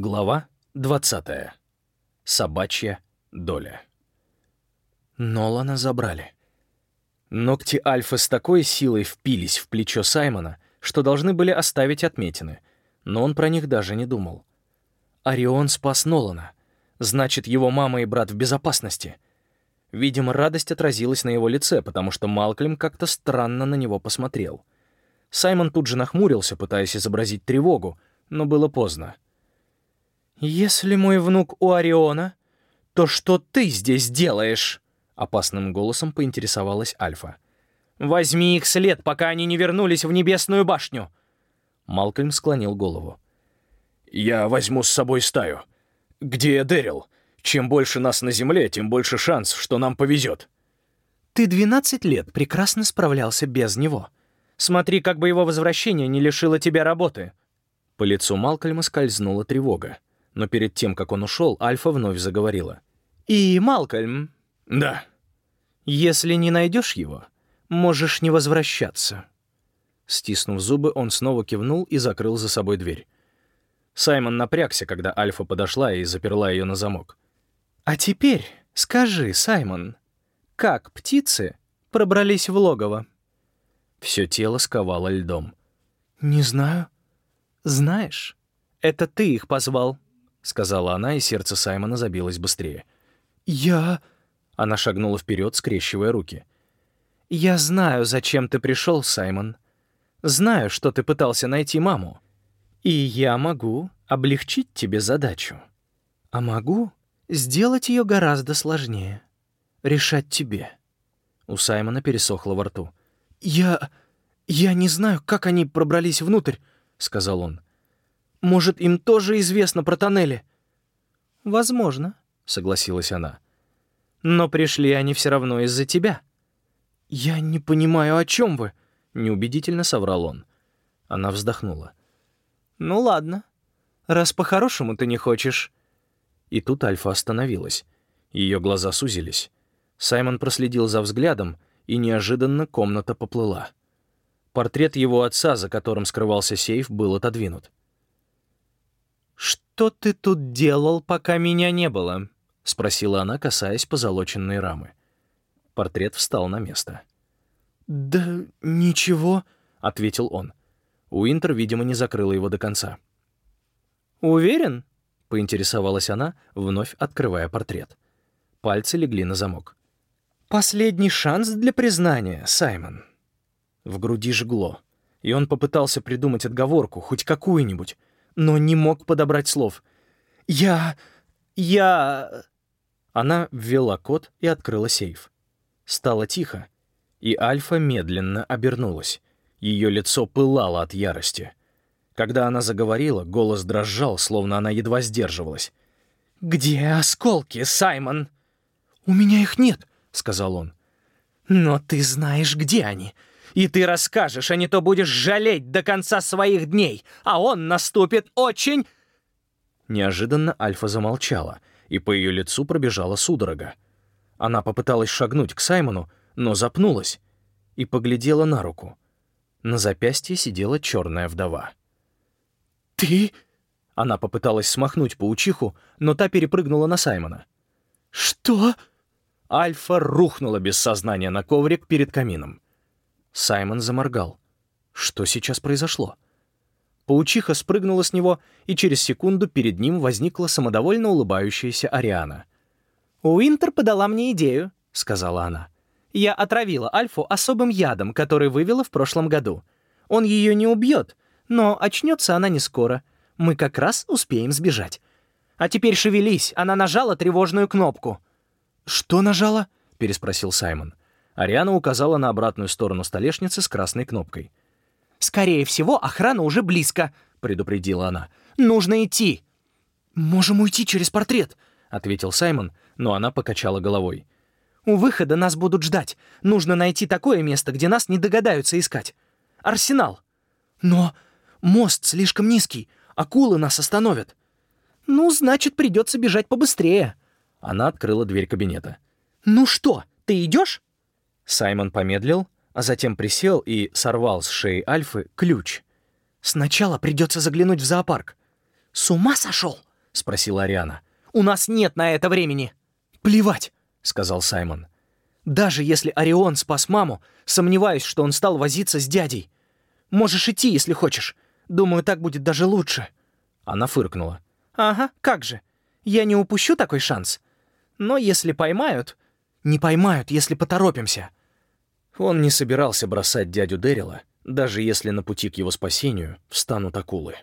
Глава 20. Собачья доля. Нолана забрали. Ногти Альфа с такой силой впились в плечо Саймона, что должны были оставить отметины, но он про них даже не думал. Орион спас Нолана. Значит, его мама и брат в безопасности. Видимо, радость отразилась на его лице, потому что Малкольм как-то странно на него посмотрел. Саймон тут же нахмурился, пытаясь изобразить тревогу, но было поздно. «Если мой внук у Ориона, то что ты здесь делаешь?» Опасным голосом поинтересовалась Альфа. «Возьми их след, пока они не вернулись в Небесную башню!» Малкольм склонил голову. «Я возьму с собой стаю. Где Дэрил? Чем больше нас на Земле, тем больше шанс, что нам повезет». «Ты 12 лет прекрасно справлялся без него. Смотри, как бы его возвращение не лишило тебя работы». По лицу Малкольма скользнула тревога, но перед тем, как он ушел, Альфа вновь заговорила. «И, Малкольм...» «Да». «Если не найдешь его, можешь не возвращаться». Стиснув зубы, он снова кивнул и закрыл за собой дверь. Саймон напрягся, когда Альфа подошла и заперла ее на замок. «А теперь скажи, Саймон, как птицы пробрались в логово?» Все тело сковало льдом. «Не знаю». «Знаешь, это ты их позвал», — сказала она, и сердце Саймона забилось быстрее. «Я...» — она шагнула вперед, скрещивая руки. «Я знаю, зачем ты пришел, Саймон. Знаю, что ты пытался найти маму. И я могу облегчить тебе задачу. А могу сделать ее гораздо сложнее. Решать тебе». У Саймона пересохло во рту. «Я... я не знаю, как они пробрались внутрь», — сказал он. «Может, им тоже известно про тоннели?» «Возможно», — согласилась она. «Но пришли они все равно из-за тебя». «Я не понимаю, о чем вы», — неубедительно соврал он. Она вздохнула. «Ну ладно, раз по-хорошему ты не хочешь». И тут Альфа остановилась. Ее глаза сузились. Саймон проследил за взглядом, и неожиданно комната поплыла. Портрет его отца, за которым скрывался сейф, был отодвинут. «Что ты тут делал, пока меня не было?» — спросила она, касаясь позолоченной рамы. Портрет встал на место. «Да ничего», — ответил он. Уинтер, видимо, не закрыла его до конца. «Уверен?» — поинтересовалась она, вновь открывая портрет. Пальцы легли на замок. «Последний шанс для признания, Саймон». В груди жгло, и он попытался придумать отговорку, хоть какую-нибудь, но не мог подобрать слов. «Я... я...» Она ввела код и открыла сейф. Стало тихо, и Альфа медленно обернулась. Ее лицо пылало от ярости. Когда она заговорила, голос дрожал, словно она едва сдерживалась. «Где осколки, Саймон?» «У меня их нет», — сказал он. «Но ты знаешь, где они. И ты расскажешь, а не то будешь жалеть до конца своих дней, а он наступит очень...» Неожиданно Альфа замолчала, и по ее лицу пробежала судорога. Она попыталась шагнуть к Саймону, но запнулась и поглядела на руку. На запястье сидела черная вдова. «Ты?» Она попыталась смахнуть паучиху, но та перепрыгнула на Саймона. «Что?» Альфа рухнула без сознания на коврик перед камином. Саймон заморгал. Что сейчас произошло? Паучиха спрыгнула с него, и через секунду перед ним возникла самодовольно улыбающаяся Ариана. «Уинтер подала мне идею», — сказала она. Я отравила Альфу особым ядом, который вывела в прошлом году. Он ее не убьет, но очнется она не скоро. Мы как раз успеем сбежать. А теперь шевелись, она нажала тревожную кнопку». «Что нажала?» — переспросил Саймон. Ариана указала на обратную сторону столешницы с красной кнопкой. «Скорее всего, охрана уже близко», — предупредила она. «Нужно идти». «Можем уйти через портрет», — ответил Саймон, но она покачала головой. У выхода нас будут ждать. Нужно найти такое место, где нас не догадаются искать. Арсенал. Но мост слишком низкий. Акулы нас остановят. Ну, значит, придется бежать побыстрее. Она открыла дверь кабинета. Ну что, ты идешь? Саймон помедлил, а затем присел и сорвал с шеи Альфы ключ. Сначала придется заглянуть в зоопарк. С ума сошел? спросила Ариана. «У нас нет на это времени!» «Плевать!» — сказал Саймон. «Даже если Орион спас маму, сомневаюсь, что он стал возиться с дядей. Можешь идти, если хочешь. Думаю, так будет даже лучше». Она фыркнула. «Ага, как же. Я не упущу такой шанс. Но если поймают...» «Не поймают, если поторопимся». Он не собирался бросать дядю Дэрила, даже если на пути к его спасению встанут акулы.